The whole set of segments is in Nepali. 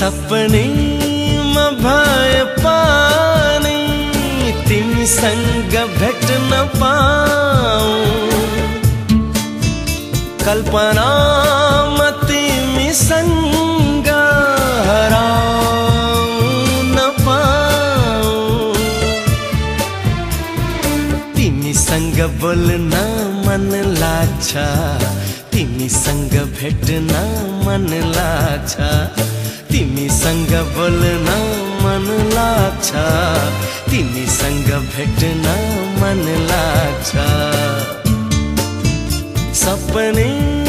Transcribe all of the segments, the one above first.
सपनीमा भए पानी तिमीसँग भेट्न पाऊ। कल्पनामा तिमीसँग हराउन पाऊ। तिमीसँग बोल्न मन लाग्छ तिमीसँग भेट्न मन लाग्छ तिमीसँग बोल्न मन लाग्छ तिमीसँग भेट्न मन लाग्छ सपनीमा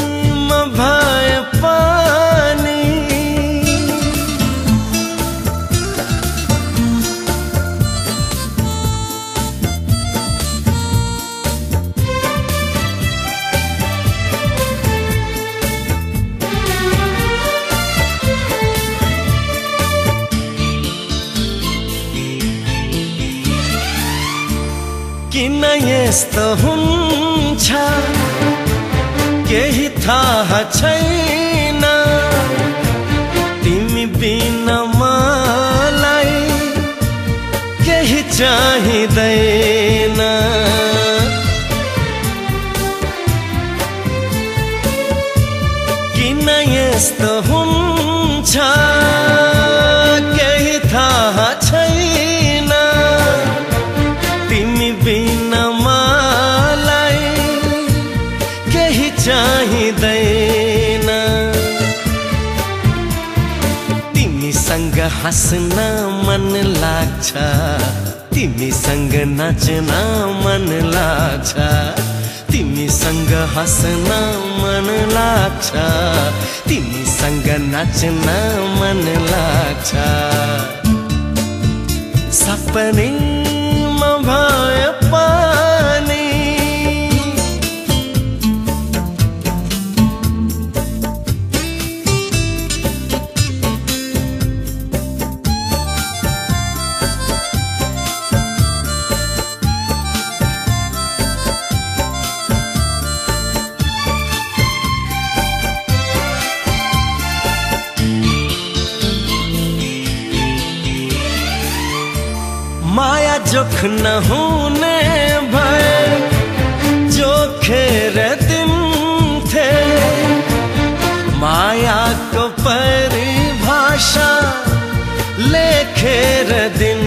किन यस्तो हुन्छ? केही थाहा छैन। तिमी बिना मलाई केही चाहिँदैन। किन यस्तो हुन्छ? तिमीसँग हाँस्न मन लाग्छ। तिमीसँग नाच्न मन लाग्छ। तिमीसँग हाँस्न मन लाग्छ। तिमीसँग नाच्न मन लाग्छ। सपनीमा भए जोख न होने भए जोखेर दिन थे। माया को परिभाषा लेखेर दिन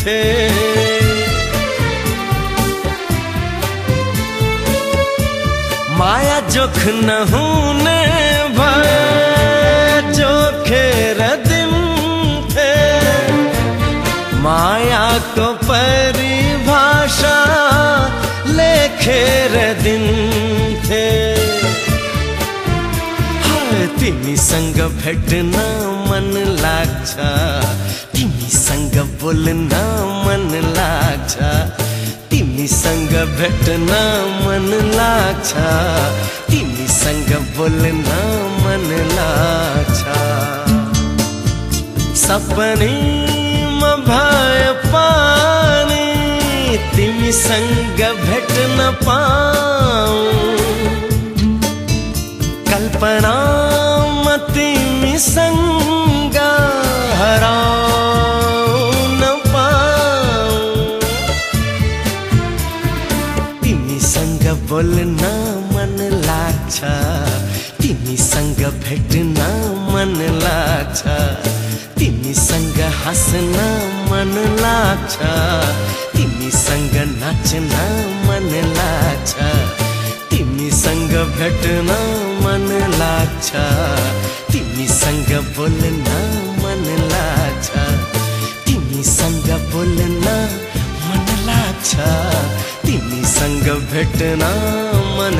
थे। माया जोख न होने भए जोखेर दिन परिभाषा लेखेर दिन थे। तिमीसँग भेट्न मन लाग्छ। तिमीसँग बोल्न मन लाग्छ। तिमीसँग भेट्न मन लाग्छ। तिमीसँग बोल्न मन लाग्छ। सपनीमा भए पानी तिमीसँग भेट्न पाऊ। कल्पनामा तिमीसँग हराउन पाऊ। तिमीसँग बोल्न मन लाग्छ तिमीसँग भेट्न मन लाग्छ तिमीसँग हाँस्न मन लाग्छ तिमीसँग नाच्न मन लाग्छ तिमीसँग भेट्न मन लाग्छ तिमीसँग बोल्न मन लाग्छ तिमीसँग बोल्न मन लाग्छ तिमीसँग भेट्न मन